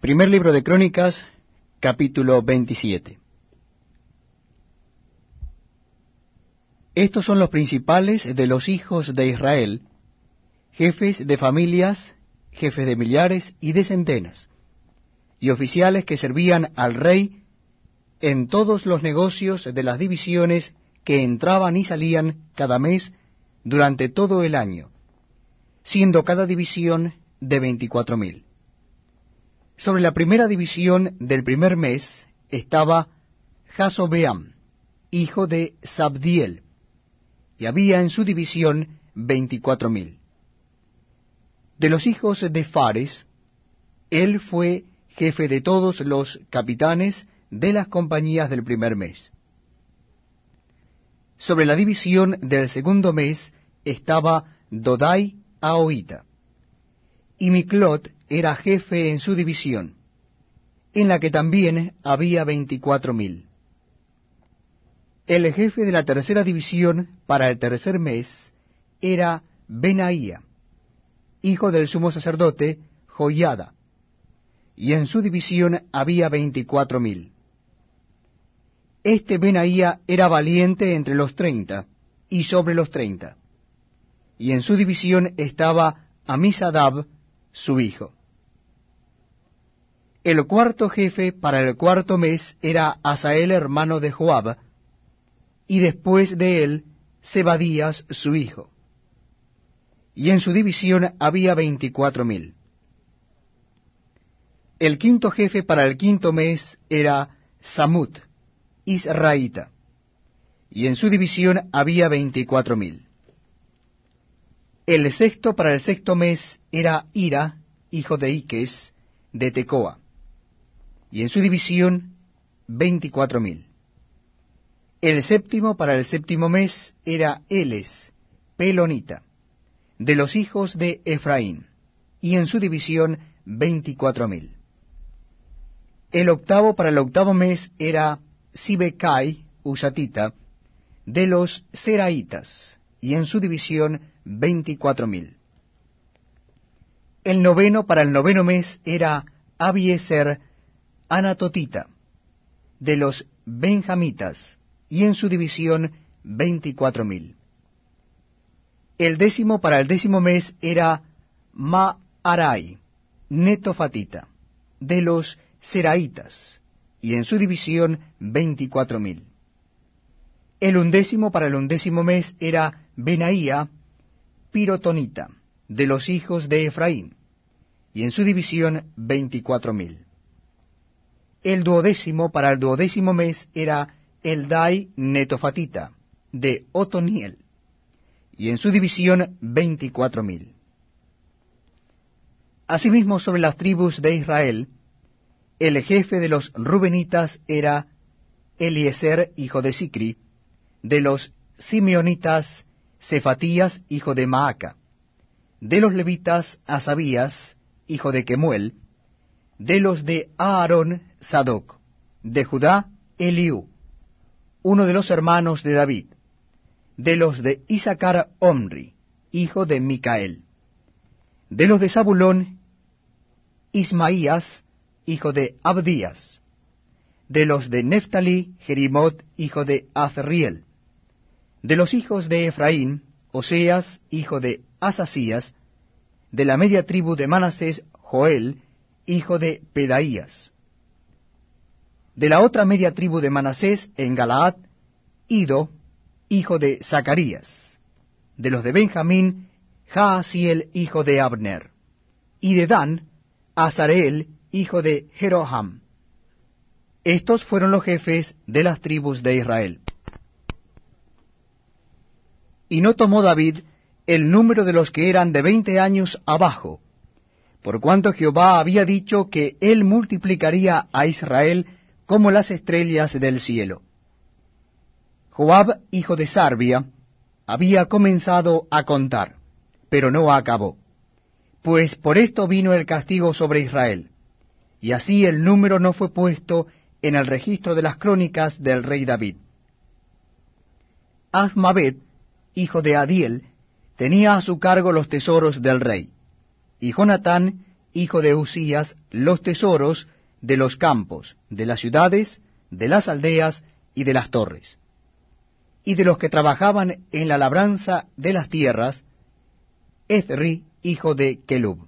Primer libro de Crónicas, capítulo 27. Estos son los principales de los hijos de Israel, jefes de familias, jefes de millares y de centenas, y oficiales que servían al rey en todos los negocios de las divisiones que entraban y salían cada mes durante todo el año, siendo cada división de veinticuatro mil. Sobre la primera división del primer mes estaba Jasobeam, hijo de Sabdiel, y había en su división veinticuatro mil. De los hijos de Fares, él fue jefe de todos los capitanes de las compañías del primer mes. Sobre la división del segundo mes estaba Dodai Aoita, y Miklot era jefe en su división, en la que también había veinticuatro mil. El jefe de la tercera división para el tercer mes era Benaía, hijo del sumo sacerdote Joyada, y en su división había veinticuatro mil. Este Benaía era valiente entre los treinta y sobre los treinta, y en su división estaba Amisadab, su hijo. El cuarto jefe para el cuarto mes era Asael hermano de Joab, y después de él Zebadías su hijo. Y en su división había veinticuatro mil. El quinto jefe para el quinto mes era Samut, Israelita, y en su división había veinticuatro mil. El sexto para el sexto mes era Ira, hijo de Iques, de Tecoa y en su división veinticuatro mil. El séptimo para el séptimo mes era Eles, Pelonita, de los hijos de Efraín, y en su división veinticuatro mil. El octavo para el octavo mes era Sibecai, Usatita, de los Seraitas, y en su división veinticuatro mil. El noveno para el noveno mes era Abieser Anatotita, de los Benjamitas, y en su división veinticuatro mil. El décimo para el décimo mes era Maarai, Netofatita, de los Seraitas, y en su división veinticuatro mil. El undécimo para el undécimo mes era Benaía, Pirotonita, de los hijos de Efraín, y en su división veinticuatro mil. El duodécimo para el duodécimo mes era Eldai Netofatita, de Otoniel, y en su división veinticuatro mil. Asimismo, sobre las tribus de Israel, el jefe de los Rubenitas era Eliezer, hijo de Sicri, de los Simeonitas, Cefatías, hijo de Maaca, de los levitas, Asabías, hijo de Kemuel, de los de Aarón, Sadoc, de Judá, Eliú, uno de los hermanos de David, de los de Isaacar, Omri, hijo de Micael, de los de Zabulón, Ismaías, hijo de Abdías, de los de Neftalí, Jerimot, hijo de Azriel, de los hijos de Efraín, Oseas, hijo de Asasías, de la media tribu de Manasés, Joel, hijo de Pedaías, de la otra media tribu de Manasés en Galaad, Ido, hijo de Zacarías. De los de Benjamín, Jaasiel, hijo de Abner. Y de Dan, Azareel, hijo de Jeroham. Estos fueron los jefes de las tribus de Israel. Y no tomó David el número de los que eran de veinte años abajo, por cuanto Jehová había dicho que él multiplicaría a Israel como las estrellas del cielo. Joab, hijo de Sarbia, había comenzado a contar, pero no acabó, pues por esto vino el castigo sobre Israel, y así el número no fue puesto en el registro de las crónicas del rey David. Azmabet, hijo de Adiel, tenía a su cargo los tesoros del rey, y Jonatán, hijo de Usías, los tesoros de los campos, de las ciudades, de las aldeas y de las torres. Y de los que trabajaban en la labranza de las tierras, Ezri, hijo de Kelub.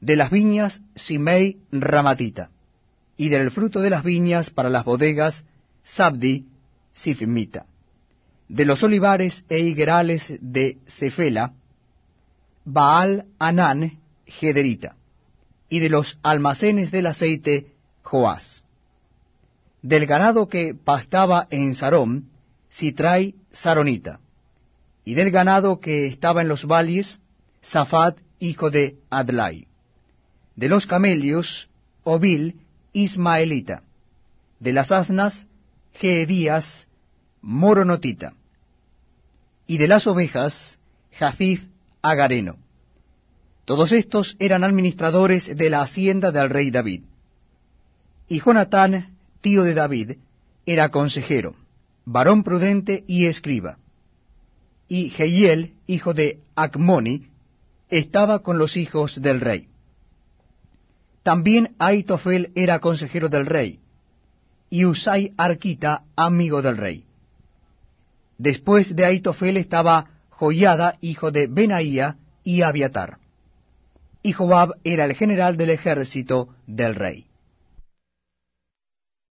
De las viñas, Simei Ramatita. Y del fruto de las viñas para las bodegas, Sabdi, Sifmita. De los olivares e higuerales de Cefela, Baal Anán, Gederita. Y de los almacenes del aceite, Joás. Del ganado que pastaba en Sarón, Sitrai Saronita. Y del ganado que estaba en los valles, Safat, hijo de Adlai. De los camelios, Obil, Ismaelita. De las asnas, Geedías, Moronotita. Y de las ovejas, Jacif, Agareno. Todos estos eran administradores de la hacienda del rey David. Y Jonatán, tío de David, era consejero, varón prudente y escriba. Y Jehiel, hijo de Acmoni, estaba con los hijos del rey. También Aitofel era consejero del rey, y Usai Arquita, amigo del rey. Después de Aitofel estaba Joyada, hijo de Benaía, y Abiatar. Y Joab era el general del ejército del rey.